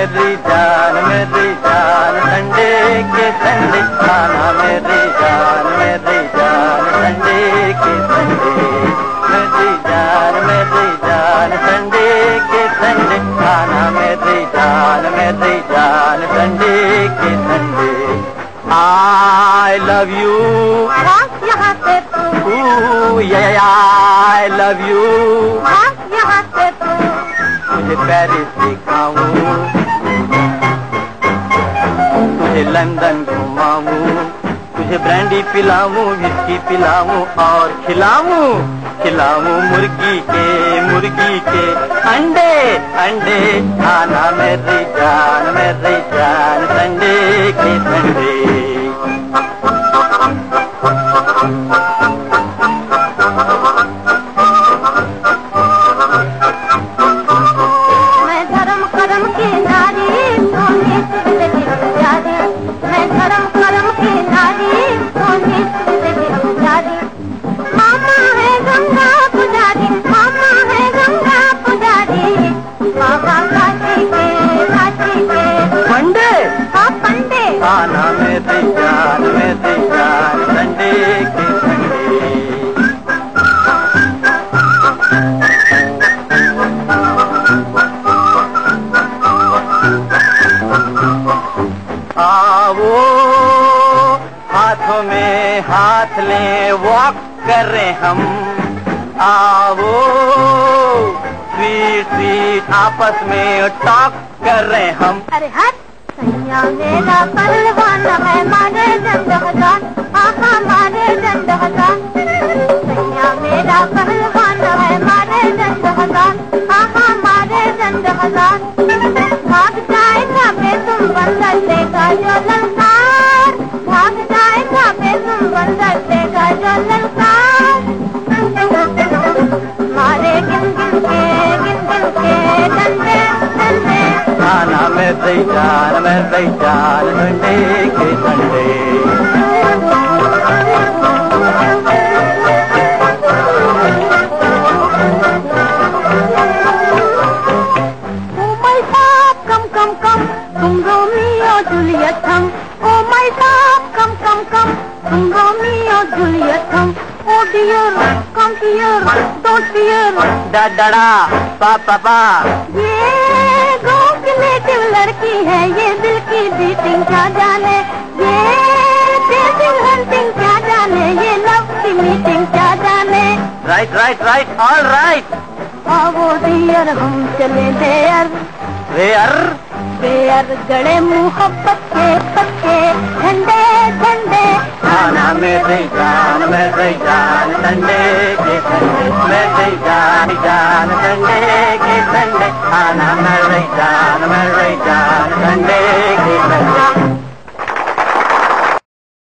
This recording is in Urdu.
میری جان میری جان سنڈے کے سنڈے کھانا میری جان میری جان سنڈے کے سنڈے میری جان میری جان سنڈے کے سنڈے کھانا میری جان میری جان سنڈے کے سنڈے آئی لو یو یہاں پہ آئی لو یو تجھے پیرس دکھاؤں۔ تجھے لندن گھماؤں۔ تجھے برانڈی پلاؤں، وسکی پلاؤں اور کھلاؤں۔ کھلاؤں مرغی کے مرغی کے۔ انڈے انڈے، کھانا میری جان میری جان۔ سنڈے کے سنڈے زمانہ میں تیار میں تیار ڈنڈے کے ہاتھوں میں ہاتھ لیں، واک کر رہے ہم۔ آو سویٹ سویٹ آپس میں ٹاک کر رہے ہم۔ ارے ہاتھ سیا میرا ہزار میرا بھاگ جائے تم بندر دے گا جو ਮੈਂ ਸੈਚਾਨ ਮੈਂ ਦੇਖੇ ਸੰਡੇ Da-da-da, pa-pa-pa. Yeah. لڑکی ہے یہ دل کی بیٹنگ کیا جانے؟ یہ بیٹنگ ہنٹنگ کیا جانے؟ یہ لو کی میٹنگ کیا جانے؟ Right right right all right آو دیئر ہم چلے دیئر ویئر ویئر گڑے محبت کے پکے ٹھنڈے ٹھنڈے۔ کھانا میں سی جان میں سی جان ٹھنڈے کے ٹھنڈے۔ میں سی جان جان ٹھنڈے کے ٹھنڈے۔ کھانا میں No matter what.